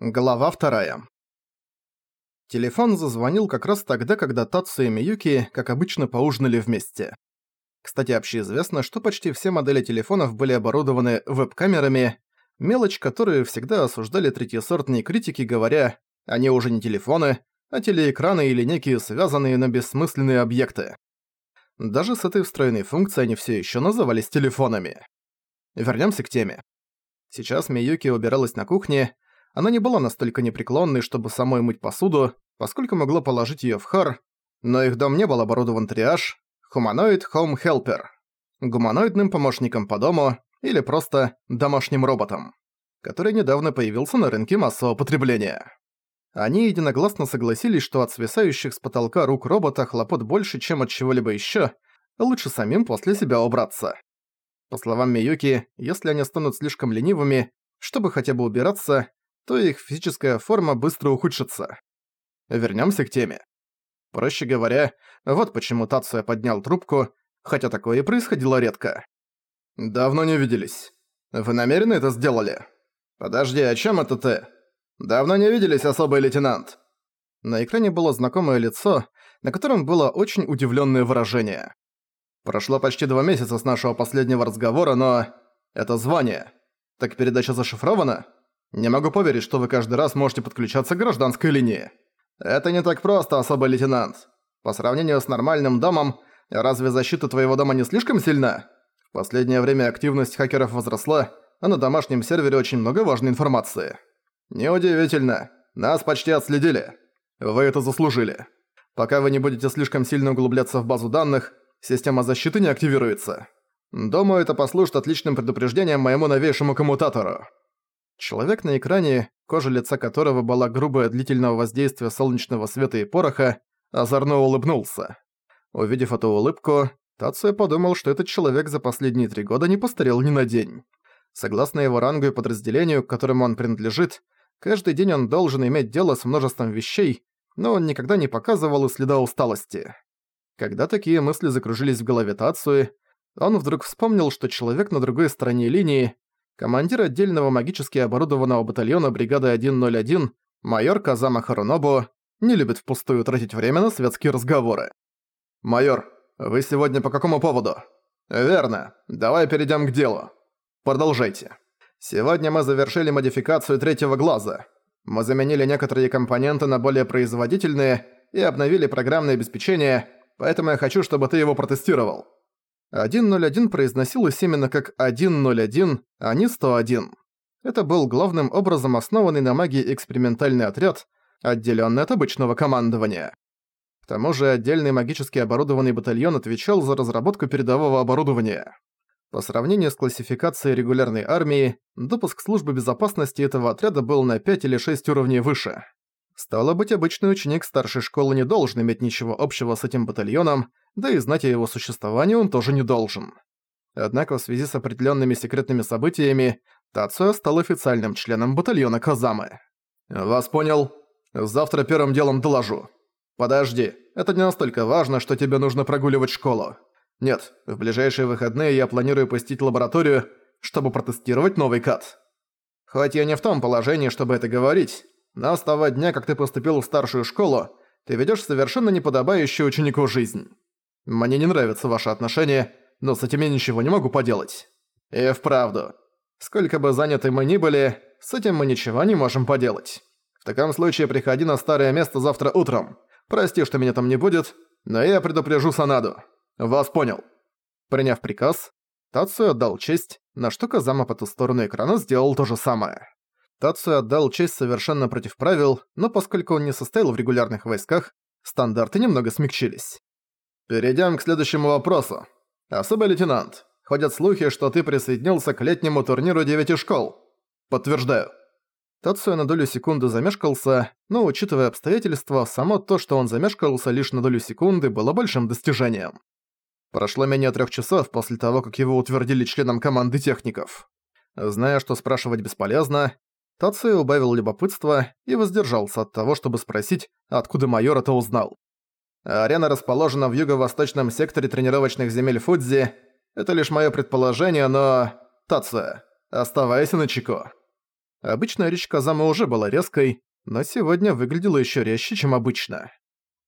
Глава вторая. Телефон зазвонил как раз тогда, когда Татсу и Миюки, как обычно, поужинали вместе. Кстати, общеизвестно, что почти все модели телефонов были оборудованы веб-камерами, мелочь, которую всегда осуждали третьесортные критики, говоря, они уже не телефоны, а телеэкраны или некие связанные на бессмысленные объекты. Даже с этой встроенной функцией они все еще назывались телефонами. Вернемся к теме. Сейчас Миюки убиралась на кухне, она не была настолько непреклонной, чтобы самой мыть посуду, поскольку могла положить её в хар, но их дом не был оборудован триаж, Humanoid Home Helper, гуманоидным помощником по дому или просто домашним роботом, который недавно появился на рынке массового потребления. Они единогласно согласились, что от свисающих с потолка рук робота хлопот больше, чем от чего-либо ещё, лучше самим после себя убраться. По словам Миюки, если они станут слишком ленивыми, чтобы хотя бы убираться, то их физическая форма быстро ухудшится. Вернёмся к теме. Проще говоря, вот почему Тацуя поднял трубку, хотя такое и происходило редко. «Давно не виделись. Вы намеренно это сделали?» «Подожди, о чём это ты?» «Давно не виделись, особый лейтенант». На экране было знакомое лицо, на котором было очень удивлённое выражение. «Прошло почти два месяца с нашего последнего разговора, но... Это звание. Так передача зашифрована?» Не могу поверить, что вы каждый раз можете подключаться к гражданской линии. Это не так просто, особый лейтенант. По сравнению с нормальным домом, разве защита твоего дома не слишком сильна? В последнее время активность хакеров возросла, а на домашнем сервере очень много важной информации. Неудивительно. Нас почти отследили. Вы это заслужили. Пока вы не будете слишком сильно углубляться в базу данных, система защиты не активируется. Думаю, это послужит отличным предупреждением моему новейшему коммутатору. Человек на экране, кожа лица которого была грубой от длительного воздействия солнечного света и пороха, озорно улыбнулся. Увидев эту улыбку, Тацуя подумал, что этот человек за последние три года не постарел ни на день. Согласно его рангу и подразделению, к которому он принадлежит, каждый день он должен иметь дело с множеством вещей, но он никогда не показывал и следа усталости. Когда такие мысли закружились в голове Тацуи, он вдруг вспомнил, что человек на другой стороне линии командир отдельного магически оборудованного батальона бригады 101, майор Казама Харунобу, не любит впустую тратить время на светские разговоры. «Майор, вы сегодня по какому поводу?» «Верно. Давай перейдем к делу. Продолжайте. Сегодня мы завершили модификацию третьего глаза. Мы заменили некоторые компоненты на более производительные и обновили программное обеспечение, поэтому я хочу, чтобы ты его протестировал. 101 произносилось именно как 101, а не 101. Это был главным образом основанный на магии экспериментальный отряд, отделённый от обычного командования. К тому же отдельный магически оборудованный батальон отвечал за разработку передового оборудования. По сравнению с классификацией регулярной армии, допуск службы безопасности этого отряда был на 5 или 6 уровней выше. Стало быть, обычный ученик старшей школы не должен иметь ничего общего с этим батальоном, да и знать о его существовании он тоже не должен. Однако в связи с определенными секретными событиями Тацуя стал официальным членом батальона Казамы. «Вас понял. Завтра первым делом доложу. Подожди, это не настолько важно, что тебе нужно прогуливать школу. Нет, в ближайшие выходные я планирую посетить лабораторию, чтобы протестировать новый кат. Хоть я не в том положении, чтобы это говорить, но с того дня, как ты поступил в старшую школу, ты ведёшь совершенно неподобающую ученику жизнь. Мне не нравятся ваши отношения, но с этим я ничего не могу поделать. И вправду. Сколько бы заняты мы ни были, с этим мы ничего не можем поделать. В таком случае приходи на старое место завтра утром. Прости, что меня там не будет, но я предупрежу Санаду. Вас понял. Приняв приказ, Тацию отдал честь, на что Казама по ту сторону экрана сделал то же самое. Тацию отдал честь совершенно против правил, но поскольку он не состоял в регулярных войсках, стандарты немного смягчились. Перейдем к следующему вопросу. Особый лейтенант, ходят слухи, что ты присоединился к летнему турниру девяти школ. Подтверждаю. Тацуя на долю секунды замешкался, но, учитывая обстоятельства, само то, что он замешкался лишь на долю секунды, было большим достижением. Прошло менее трех часов после того, как его утвердили членом команды техников. Зная, что спрашивать бесполезно, Тацуя убавил любопытство и воздержался от того, чтобы спросить, откуда майор это узнал. Арена расположена в юго-восточном секторе тренировочных земель Фудзи. Это лишь мое предположение, но... Тация, оставайся на чеку. Обычно речь Казамы уже была резкой, но сегодня выглядела еще резче, чем обычно.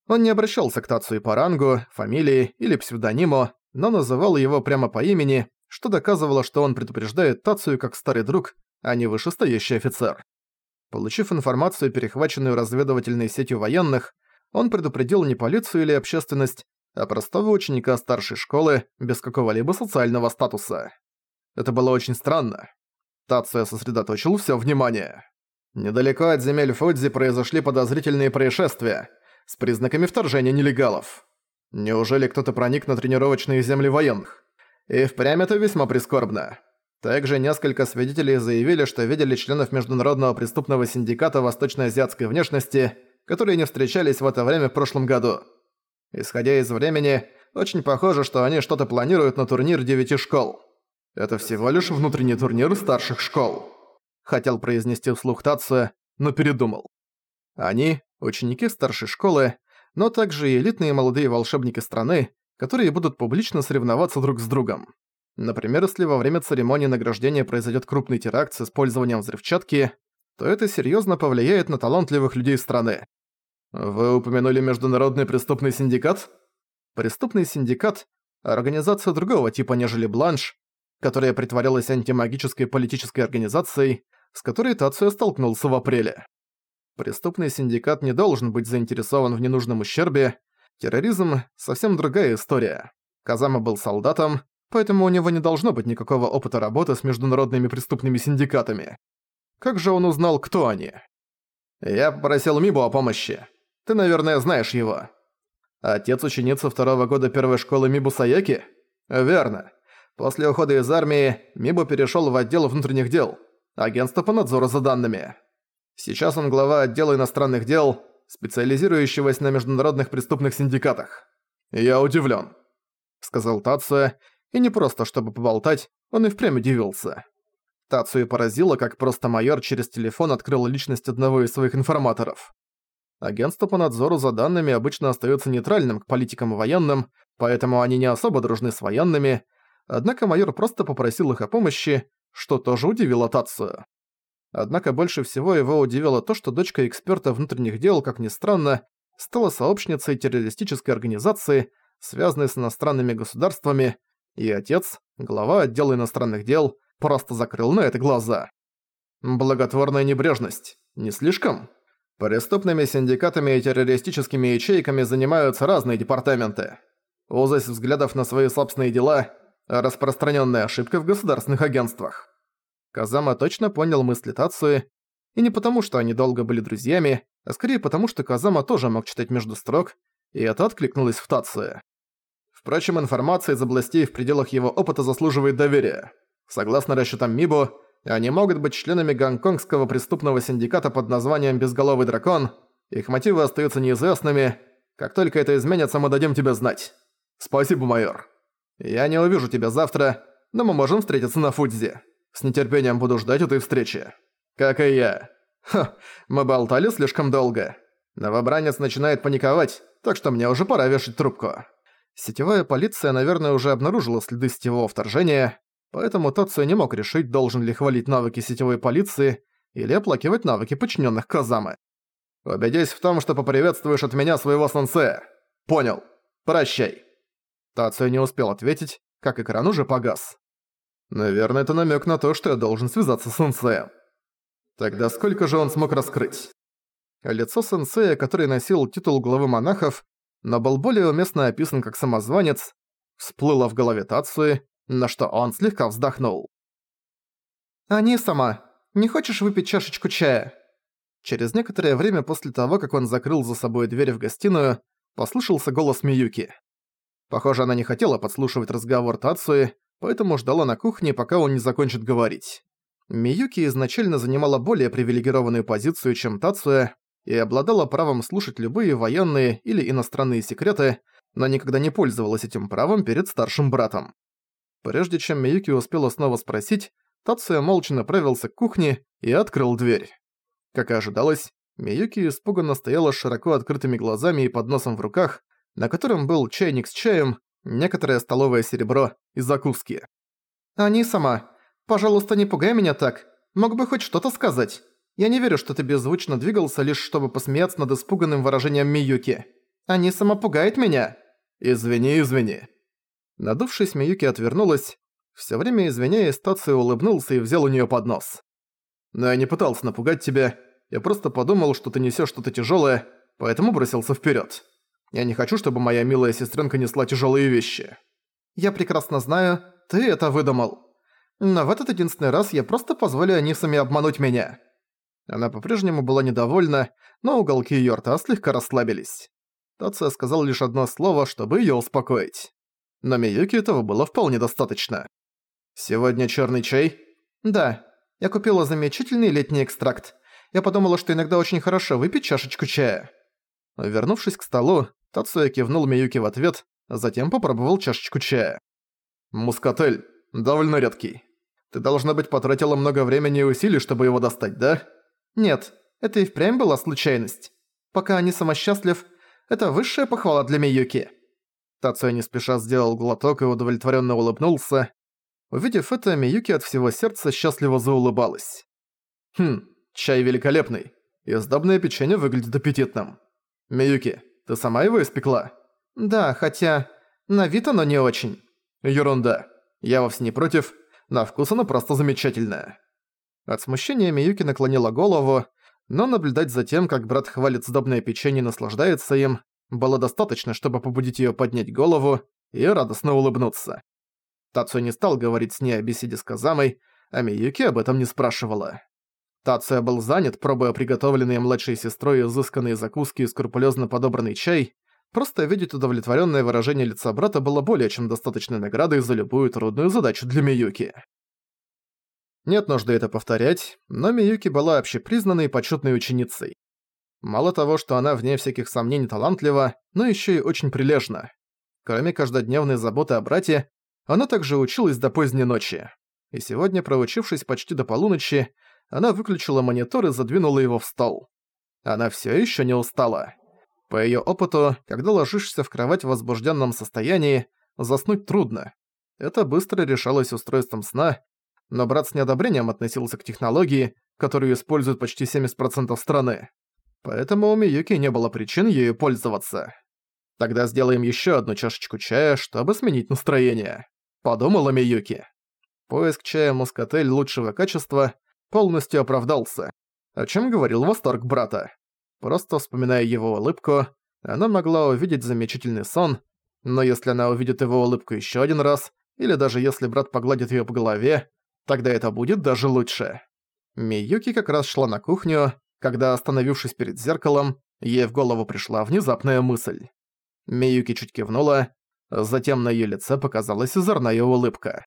Он не обращался к Тацию по рангу, фамилии или псевдониму, но называл его прямо по имени, что доказывало, что он предупреждает Тацию как старый друг, а не вышестоящий офицер. Получив информацию, перехваченную разведывательной сетью военных, он предупредил не полицию или общественность, а простого ученика старшей школы без какого-либо социального статуса. Это было очень странно. Тация сосредоточил все внимание. Недалеко от земель Фудзи произошли подозрительные происшествия с признаками вторжения нелегалов. Неужели кто-то проник на тренировочные земли военных? И впрямь это весьма прискорбно. Также несколько свидетелей заявили, что видели членов Международного преступного синдиката восточноазиатской внешности, которые не встречались в это время в прошлом году. Исходя из времени, очень похоже, что они что-то планируют на турнир девяти школ. Это всего лишь внутренний турнир старших школ. Хотел произнести вслух Тация, но передумал. Они – ученики старшей школы, но также и элитные молодые волшебники страны, которые будут публично соревноваться друг с другом. Например, если во время церемонии награждения произойдет крупный теракт с использованием взрывчатки, то это серьезно повлияет на талантливых людей страны. Вы упомянули Международный преступный синдикат? Преступный синдикат – организация другого типа, нежели Бланш, которая притворялась антимагической политической организацией, с которой Тацио столкнулся в апреле. Преступный синдикат не должен быть заинтересован в ненужном ущербе. Терроризм – совсем другая история. Казама был солдатом, поэтому у него не должно быть никакого опыта работы с международными преступными синдикатами. Как же он узнал, кто они? Я попросил Мибу о помощи. Ты, наверное, знаешь его. Отец ученицы второго года первой школы Мибу Саяки? Верно. После ухода из армии Мибу перешёл в отдел внутренних дел, агентство по надзору за данными. Сейчас он глава отдела иностранных дел, специализирующегося на международных преступных синдикатах. «Я удивлен, сказал Тация, и не просто чтобы поболтать, он и впрямь удивился. Тацию поразило, как просто майор через телефон открыл личность одного из своих информаторов. Агентство по надзору за данными обычно остается нейтральным к политикам и военным, поэтому они не особо дружны с военными, однако майор просто попросил их о помощи, что тоже удивило Тацию. Однако больше всего его удивило то, что дочка эксперта внутренних дел, как ни странно, стала сообщницей террористической организации, связанной с иностранными государствами, и отец, глава отдела иностранных дел, просто закрыл на это глаза. Благотворная небрежность. Не слишком? Преступными синдикатами и террористическими ячейками занимаются разные департаменты. Узость взглядов на свои собственные дела – распространенная ошибка в государственных агентствах. Казама точно понял мысли Тацуи, и не потому, что они долго были друзьями, а скорее потому, что Казама тоже мог читать между строк, и это откликнулось в Тацуи. Впрочем, информация из областей в пределах его опыта заслуживает доверия. Согласно расчетам Мибо, они могут быть членами гонконгского преступного синдиката под названием «Безголовый дракон». Их мотивы остаются неизвестными. Как только это изменится, мы дадим тебе знать. Спасибо, майор. Я не увижу тебя завтра, но мы можем встретиться на Фудзи. С нетерпением буду ждать этой встречи. Как и я. Ха, мы болтали слишком долго. Новобранец начинает паниковать, так что мне уже пора вешать трубку. Сетевая полиция, наверное, уже обнаружила следы сетевого вторжения, Поэтому Тацию не мог решить, должен ли хвалить навыки сетевой полиции или оплакивать навыки подчиненных Казамы. «Убедись в том, что поприветствуешь от меня своего сенсея. Понял. Прощай». Тацию не успел ответить, как экран уже погас. Наверное, это намек на то, что я должен связаться с сенсеем. Тогда сколько же он смог раскрыть? Лицо сенсея, который носил титул главы монахов, но был более уместно описан как самозванец, всплыло в голове Тацуи, на что он слегка вздохнул. «Ани сама, не хочешь выпить чашечку чая?» Через некоторое время после того, как он закрыл за собой дверь в гостиную, послышался голос Миюки. Похоже, она не хотела подслушивать разговор Тацуи, поэтому ждала на кухне, пока он не закончит говорить. Миюки изначально занимала более привилегированную позицию, чем Тацуя, и обладала правом слушать любые военные или иностранные секреты, но никогда не пользовалась этим правом перед старшим братом. Прежде чем Миюки успела снова спросить, Тацуя молча направился к кухне и открыл дверь. Как и ожидалось, Миюки испуганно стояла с широко открытыми глазами и подносом в руках, на котором был чайник с чаем, некоторое столовое серебро и закуски. «Они сама, пожалуйста, не пугай меня так. Мог бы хоть что-то сказать. Я не верю, что ты беззвучно двигался, лишь чтобы посмеяться над испуганным выражением Миюки. Они самопугают меня. Извини, извини. Надувшись, Миюки отвернулась. Всё время извиняясь, Тацию улыбнулся и взял у неё поднос. Но я не пытался напугать тебя. Я просто подумал, что ты несёшь что-то тяжёлое, поэтому бросился вперёд. Я не хочу, чтобы моя милая сестренка несла тяжёлые вещи. Я прекрасно знаю, ты это выдумал. Но в этот единственный раз я просто позволю Анисами обмануть меня». Она по-прежнему была недовольна, но уголки её рта слегка расслабились. Тация сказал лишь одно слово, чтобы её успокоить. Но Миюки этого было вполне достаточно. «Сегодня чёрный чай?» «Да. Я купила замечательный летний экстракт. Я подумала, что иногда очень хорошо выпить чашечку чая». Вернувшись к столу, Тацуя кивнул Миюки в ответ, затем попробовал чашечку чая. «Мускатель. Довольно редкий. Ты, должно быть, потратила много времени и усилий, чтобы его достать, да? Нет, это и впрямь была случайность. Пока они самосчастлив, это высшая похвала для Миюки. Тацуя не спеша сделал глоток и удовлетворенно улыбнулся. Увидев это, Миюки от всего сердца счастливо заулыбалась. «Хм, чай великолепный. И сдобное печенье выглядит аппетитным. Миюки, ты сама его испекла?» «Да, хотя... на вид оно не очень». «Ерунда. Я вовсе не против. На вкус оно просто замечательное». От смущения Миюки наклонила голову, но наблюдать за тем, как брат хвалит сдобное печенье и наслаждается им, было достаточно, чтобы побудить её поднять голову и радостно улыбнуться. Тацу не стал говорить с ней о беседе с Казамой, а Миюки об этом не спрашивала. Тация был занят, пробуя приготовленные младшей сестрой изысканные закуски и скрупулезно подобранный чай, просто видеть удовлетворенное выражение лица брата было более чем достаточной наградой за любую трудную задачу для Миюки. Нет нужды это повторять, но Миюки была общепризнанной и почетной ученицей. Мало того, что она вне всяких сомнений талантлива, но еще и очень прилежна. Кроме каждодневной заботы о брате, она также училась до поздней ночи. И сегодня, проучившись почти до полуночи, она выключила монитор и задвинула его в стол. Она все еще не устала. По ее опыту, когда ложишься в кровать в возбужденном состоянии, заснуть трудно. Это быстро решалось устройством сна, но брат с неодобрением относился к технологии, которую используют почти 70% страны. Поэтому у Миюки не было причин ею пользоваться. Тогда сделаем еще одну чашечку чая, чтобы сменить настроение. Подумала Миюки. Поиск чая мускатель лучшего качества полностью оправдался. О чем говорил восторг брата. Просто вспоминая его улыбку, она могла увидеть замечательный сон, но если она увидит его улыбку еще один раз, или даже если брат погладит ее по голове, Тогда это будет даже лучше. Миюки как раз шла на кухню, когда, остановившись перед зеркалом, ей в голову пришла внезапная мысль. Миюки чуть кивнула, затем на её лице показалась озорная улыбка.